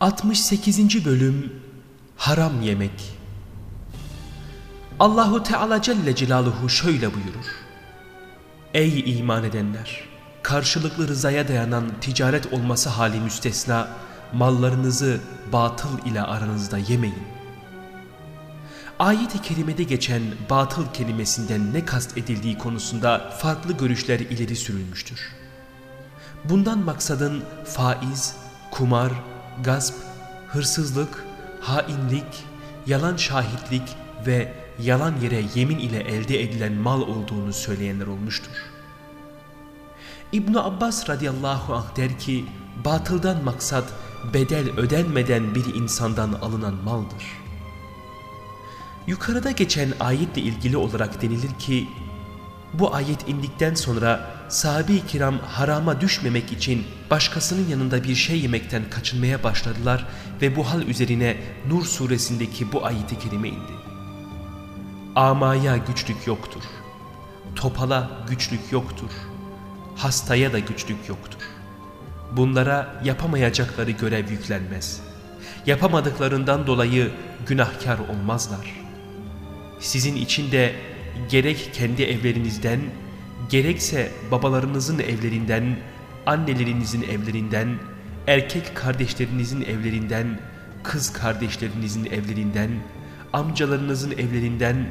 68. Bölüm Haram Yemek Allahu Teala Celle Celaluhu şöyle buyurur. Ey iman edenler! Karşılıklı rızaya dayanan ticaret olması hali müstesna, mallarınızı batıl ile aranızda yemeyin. Ayet-i kerimede geçen batıl kelimesinden ne kast edildiği konusunda farklı görüşler ileri sürülmüştür. Bundan maksadın faiz, kumar, gasp, hırsızlık, hainlik, yalan şahitlik ve yalan yere yemin ile elde edilen mal olduğunu söyleyenler olmuştur. ibn Abbas radıyallahu anh der ki, batıldan maksat bedel ödenmeden bir insandan alınan maldır. Yukarıda geçen ayetle ilgili olarak denilir ki, bu ayet indikten sonra sahabe-i kiram harama düşmemek için başkasının yanında bir şey yemekten kaçınmaya başladılar ve bu hal üzerine Nur suresindeki bu ayeti kerime indi. Amaya güçlük yoktur. Topala güçlük yoktur. Hastaya da güçlük yoktur. Bunlara yapamayacakları görev yüklenmez. Yapamadıklarından dolayı günahkar olmazlar. Sizin için de gerek kendi evlerinizden, gerekse babalarınızın evlerinden, annelerinizin evlerinden, erkek kardeşlerinizin evlerinden, kız kardeşlerinizin evlerinden, amcalarınızın evlerinden,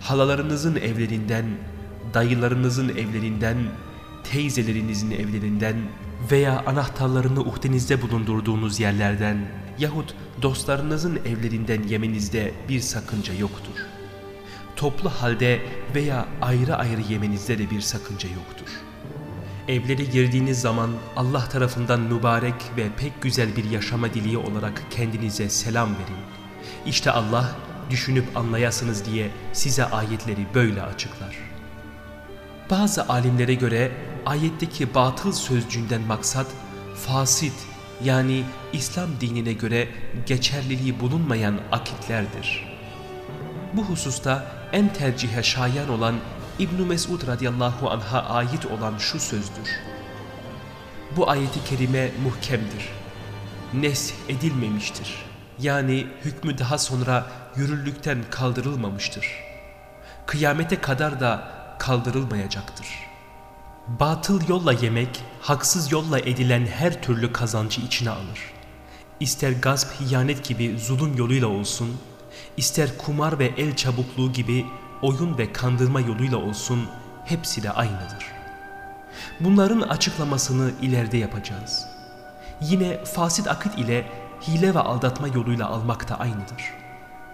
halalarınızın evlerinden, dayılarınızın evlerinden, teyzelerinizin evlerinden veya anahtarlarını uhdenizde bulundurduğunuz yerlerden yahut dostlarınızın evlerinden yemenizde bir sakınca yoktur toplu halde veya ayrı ayrı yemenizde de bir sakınca yoktur. Evlere girdiğiniz zaman Allah tarafından mübarek ve pek güzel bir yaşama diliği olarak kendinize selam verin. İşte Allah düşünüp anlayasınız diye size ayetleri böyle açıklar. Bazı alimlere göre ayetteki batıl sözcüğünden maksat fasit yani İslam dinine göre geçerliliği bulunmayan akitlerdir. Bu hususta en tercihe şayan olan İbn Mesud radıyallahu anh'a ait olan şu sözdür. Bu ayeti kerime muhkemdir. Nes edilmemiştir. Yani hükmü daha sonra yürürlükten kaldırılmamıştır. Kıyamete kadar da kaldırılmayacaktır. Batıl yolla yemek, haksız yolla edilen her türlü kazancı içine alır. İster gasp, hiyanet gibi zulüm yoluyla olsun, ister kumar ve el çabukluğu gibi oyun ve kandırma yoluyla olsun hepsi de aynıdır. Bunların açıklamasını ileride yapacağız. Yine fasit akit ile hile ve aldatma yoluyla almak da aynıdır.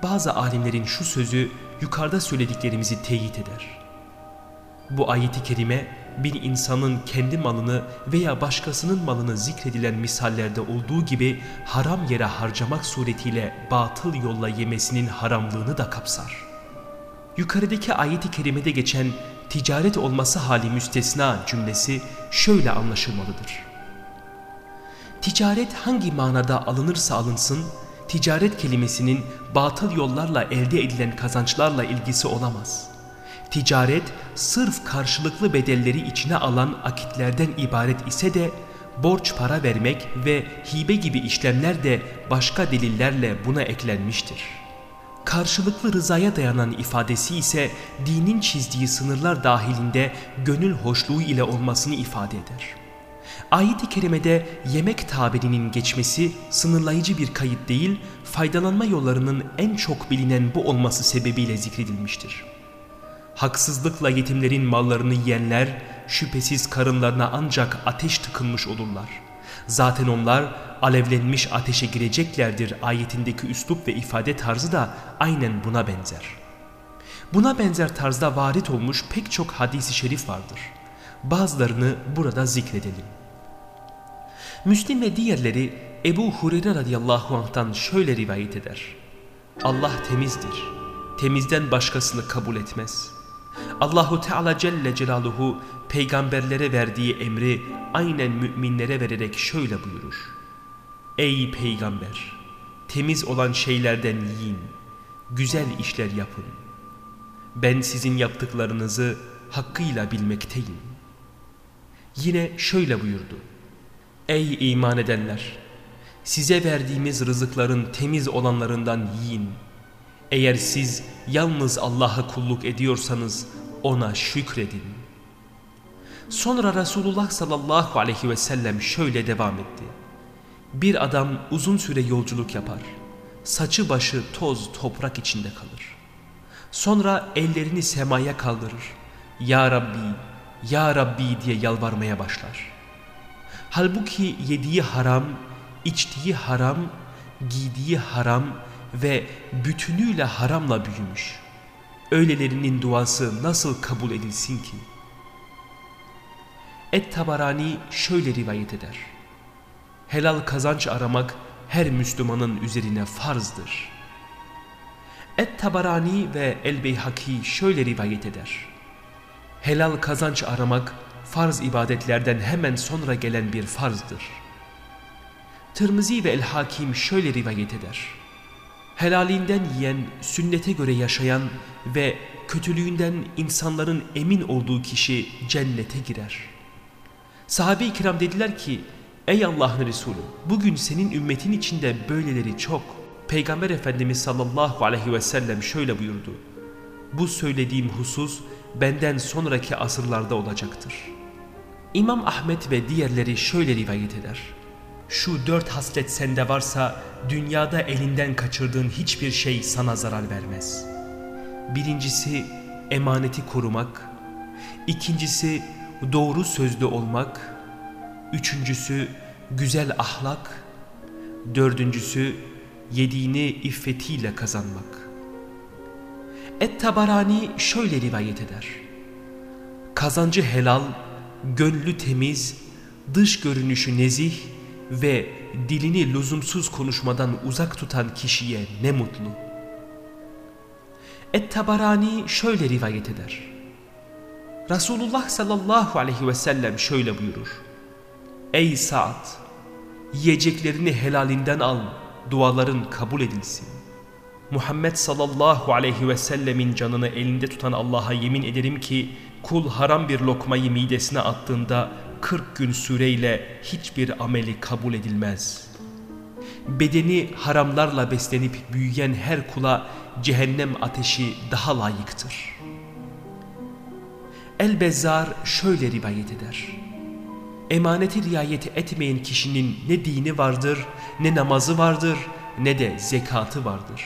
Bazı alimlerin şu sözü yukarıda söylediklerimizi teyit eder. Bu ayeti kerime bir insanın kendi malını veya başkasının malını zikredilen misallerde olduğu gibi haram yere harcamak suretiyle batıl yolla yemesinin haramlığını da kapsar. Yukarıdaki ayeti kerimede geçen ticaret olması hali müstesna cümlesi şöyle anlaşılmalıdır. Ticaret hangi manada alınırsa alınsın, ticaret kelimesinin batıl yollarla elde edilen kazançlarla ilgisi olamaz.'' Ticaret sırf karşılıklı bedelleri içine alan akitlerden ibaret ise de borç para vermek ve hibe gibi işlemler de başka delillerle buna eklenmiştir. Karşılıklı rızaya dayanan ifadesi ise dinin çizdiği sınırlar dahilinde gönül hoşluğu ile olmasını ifade eder. Ayet-i kerimede yemek tabirinin geçmesi sınırlayıcı bir kayıt değil, faydalanma yollarının en çok bilinen bu olması sebebiyle zikredilmiştir. Haksızlıkla yetimlerin mallarını yiyenler şüphesiz karınlarına ancak ateş tıkınmış olurlar. Zaten onlar alevlenmiş ateşe gireceklerdir ayetindeki üslup ve ifade tarzı da aynen buna benzer. Buna benzer tarzda varit olmuş pek çok hadisi şerif vardır. Bazılarını burada zikredelim. Müslim ve diğerleri Ebu Hureyre radıyallahu anh'tan şöyle rivayet eder. Allah temizdir. Temizden başkasını kabul etmez. Allahu Teala Celle Celaluhu peygamberlere verdiği emri aynen müminlere vererek şöyle buyurur. Ey peygamber! Temiz olan şeylerden yiyin, güzel işler yapın. Ben sizin yaptıklarınızı hakkıyla bilmekteyim. Yine şöyle buyurdu. Ey iman edenler! size verdiğimiz rızıkların temiz olanlarından yiyin. Eğer siz yalnız Allah'a kulluk ediyorsanız ona şükredin. Sonra Resulullah sallallahu aleyhi ve sellem şöyle devam etti. Bir adam uzun süre yolculuk yapar. Saçı başı toz toprak içinde kalır. Sonra ellerini semaya kaldırır. Ya Rabbi, Ya Rabbi diye yalvarmaya başlar. Halbuki yediği haram, içtiği haram, giydiği haram ve bütünüyle haramla büyümüş. Öylelerinin duası nasıl kabul edilsin ki? Et-Tabarani şöyle rivayet eder. Helal kazanç aramak her Müslümanın üzerine farzdır. Et-Tabarani ve El-Beyhaki şöyle rivayet eder. Helal kazanç aramak farz ibadetlerden hemen sonra gelen bir farzdır. Tirmizi ve El-Hakim şöyle rivayet eder. Helalinden yiyen, sünnete göre yaşayan ve kötülüğünden insanların emin olduğu kişi cennete girer. Sahabe-i kiram dediler ki, Ey Allah'ın Resulü bugün senin ümmetin içinde böyleleri çok. Peygamber Efendimiz sallallahu aleyhi ve sellem şöyle buyurdu. Bu söylediğim husus benden sonraki asırlarda olacaktır. İmam Ahmet ve diğerleri şöyle rivayet eder. Şu dört haslet sende varsa dünyada elinden kaçırdığın hiçbir şey sana zarar vermez. Birincisi emaneti korumak, ikincisi doğru sözlü olmak, üçüncüsü güzel ahlak, dördüncüsü yediğini iffetiyle kazanmak. Et-Tabarani şöyle rivayet eder. Kazancı helal, gönlü temiz, dış görünüşü nezih ve dilini lüzumsuz konuşmadan uzak tutan kişiye ne mutlu. Et-Tabarani şöyle rivayet eder. Resulullah sallallahu aleyhi ve sellem şöyle buyurur. Ey Sa'd! Yiyeceklerini helalinden al, duaların kabul edilsin. Muhammed sallallahu aleyhi ve sellemin canını elinde tutan Allah'a yemin ederim ki kul haram bir lokmayı midesine attığında 40 gün süreyle hiçbir ameli kabul edilmez. Bedeni haramlarla beslenip büyüyen her kula cehennem ateşi daha layıktır. El-Bezzar şöyle rivayet eder. Emaneti riayet etmeyen kişinin ne dini vardır, ne namazı vardır, ne de zekatı vardır.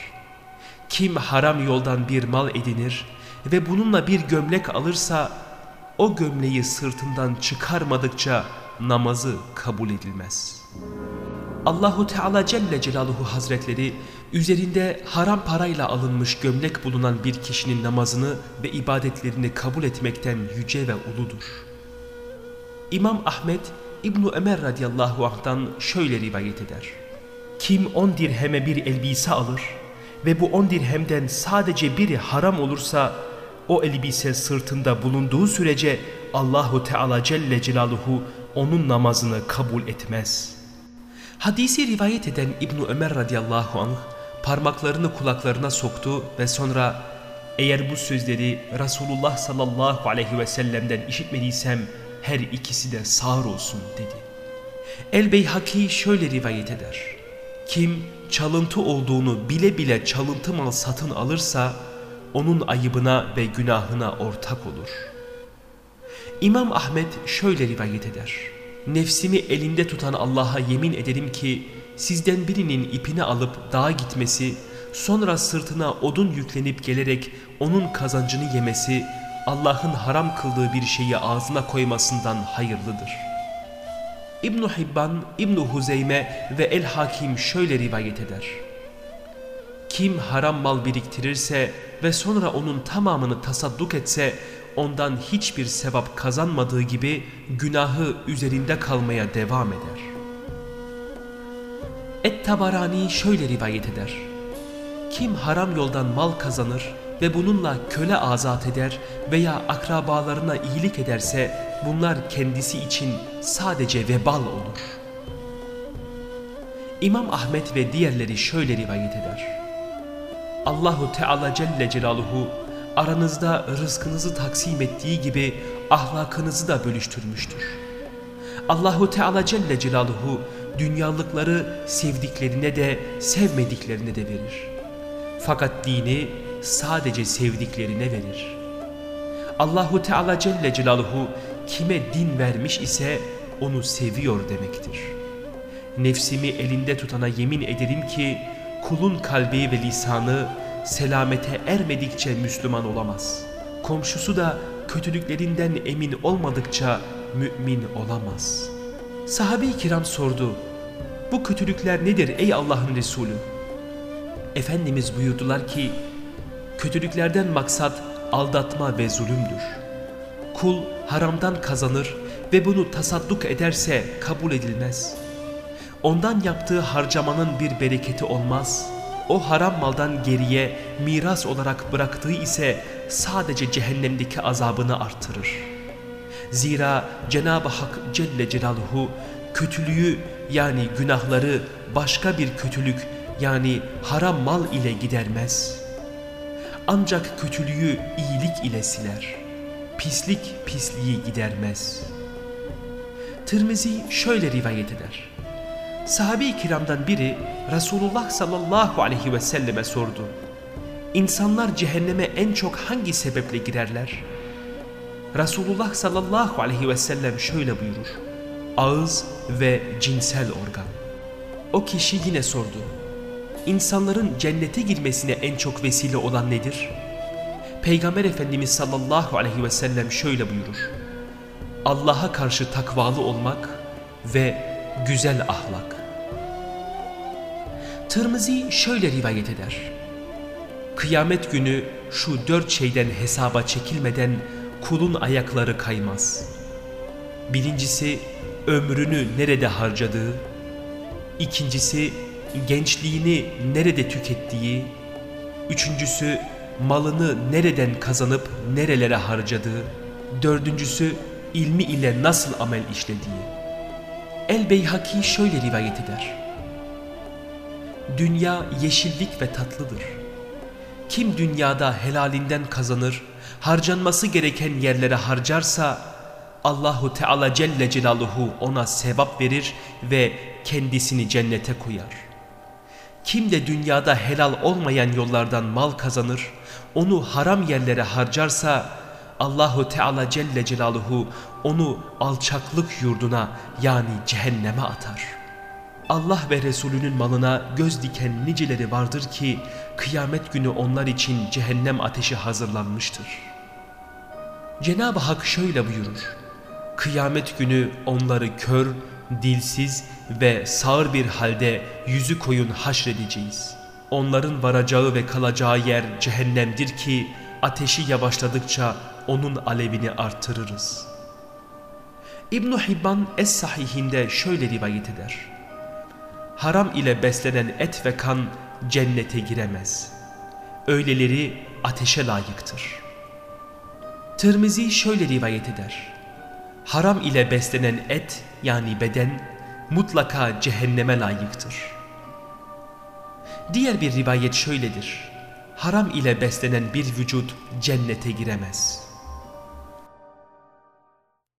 Kim haram yoldan bir mal edinir ve bununla bir gömlek alırsa o gömleği sırtından çıkarmadıkça namazı kabul edilmez. Allahu Teala Celle Celaluhu Hazretleri üzerinde haram parayla alınmış gömlek bulunan bir kişinin namazını ve ibadetlerini kabul etmekten yüce ve uludur. İmam Ahmet İbn Ömer radıyallahu anh'tan şöyle rivayet eder. Kim on dirheme bir elbise alır ve bu on dirhemden sadece biri haram olursa o elbise sırtında bulunduğu sürece Allahu Teala Celle Celaluhu onun namazını kabul etmez. Hadisi rivayet eden İbn Ömer radıyallahu anh parmaklarını kulaklarına soktu ve sonra eğer bu sözleri Resulullah sallallahu aleyhi ve sellem'den işitmediysem her ikisi de sağır olsun dedi. El-Beyhaki şöyle rivayet eder. Kim çalıntı olduğunu bile bile çalıntı mal satın alırsa onun ayıbına ve günahına ortak olur. İmam Ahmet şöyle rivayet eder. Nefsimi elinde tutan Allah'a yemin ederim ki sizden birinin ipini alıp dağa gitmesi, sonra sırtına odun yüklenip gelerek onun kazancını yemesi, Allah'ın haram kıldığı bir şeyi ağzına koymasından hayırlıdır. İbn Hibban, İbn Huzeyme ve El Hakim şöyle rivayet eder. Kim haram mal biriktirirse ve sonra onun tamamını tasadduk etse ondan hiçbir sevap kazanmadığı gibi günahı üzerinde kalmaya devam eder. Et-Tabarani şöyle rivayet eder. Kim haram yoldan mal kazanır ve bununla köle azat eder veya akrabalarına iyilik ederse bunlar kendisi için sadece vebal olur. İmam Ahmet ve diğerleri şöyle rivayet eder. Allahu Teala Celle Celaluhu aranızda rızkınızı taksim ettiği gibi ahlakınızı da bölüştürmüştür. Allahu Teala Celle Celaluhu dünyalıkları sevdiklerine de sevmediklerine de verir. Fakat dini sadece sevdiklerine verir. Allahu Teala Celle Celaluhu kime din vermiş ise onu seviyor demektir. Nefsimi elinde tutana yemin ederim ki kulun kalbi ve lisanı selamete ermedikçe Müslüman olamaz. Komşusu da kötülüklerinden emin olmadıkça mümin olamaz. Sahabe-i kiram sordu. Bu kötülükler nedir ey Allah'ın Resulü? Efendimiz buyurdular ki, kötülüklerden maksat aldatma ve zulümdür. Kul haramdan kazanır ve bunu tasadduk ederse kabul edilmez. Ondan yaptığı harcamanın bir bereketi olmaz. O haram maldan geriye miras olarak bıraktığı ise sadece cehennemdeki azabını artırır. Zira Cenab-ı Hak Celle Celaluhu kötülüğü yani günahları başka bir kötülük yani haram mal ile gidermez. Ancak kötülüğü iyilik ile siler. Pislik pisliği gidermez. Tirmizi şöyle rivayet eder. Sahabe-i kiramdan biri Resulullah sallallahu aleyhi ve selleme sordu. İnsanlar cehenneme en çok hangi sebeple girerler? Resulullah sallallahu aleyhi ve sellem şöyle buyurur. Ağız ve cinsel organ. O kişi yine sordu. İnsanların cennete girmesine en çok vesile olan nedir? Peygamber Efendimiz sallallahu aleyhi ve sellem şöyle buyurur. Allah'a karşı takvalı olmak ve güzel ahlak. Tirmizi şöyle rivayet eder. Kıyamet günü şu dört şeyden hesaba çekilmeden kulun ayakları kaymaz. Birincisi ömrünü nerede harcadığı, ikincisi gençliğini nerede tükettiği, üçüncüsü malını nereden kazanıp nerelere harcadığı, dördüncüsü ilmi ile nasıl amel işlediği. El-Beyhaki şöyle rivayet eder. Dünya yeşillik ve tatlıdır. Kim dünyada helalinden kazanır, harcanması gereken yerlere harcarsa Allahu Teala Celle Celaluhu ona sevap verir ve kendisini cennete koyar. Kim de dünyada helal olmayan yollardan mal kazanır, onu haram yerlere harcarsa Allahu Teala Celle Celaluhu onu alçaklık yurduna yani cehenneme atar. Allah ve Resulünün malına göz diken niceleri vardır ki kıyamet günü onlar için cehennem ateşi hazırlanmıştır. Cenab-ı Hak şöyle buyurur. Kıyamet günü onları kör, dilsiz ve sağır bir halde yüzü koyun haşredeceğiz. Onların varacağı ve kalacağı yer cehennemdir ki ateşi yavaşladıkça onun alevini artırırız. İbn Hibban Es-Sahihinde şöyle rivayet eder. Haram ile beslenen et ve kan cennete giremez. Öyleleri ateşe layıktır. Tirmizi şöyle rivayet eder. Haram ile beslenen et yani beden mutlaka cehenneme layıktır. Diğer bir rivayet şöyledir. Haram ile beslenen bir vücut cennete giremez.''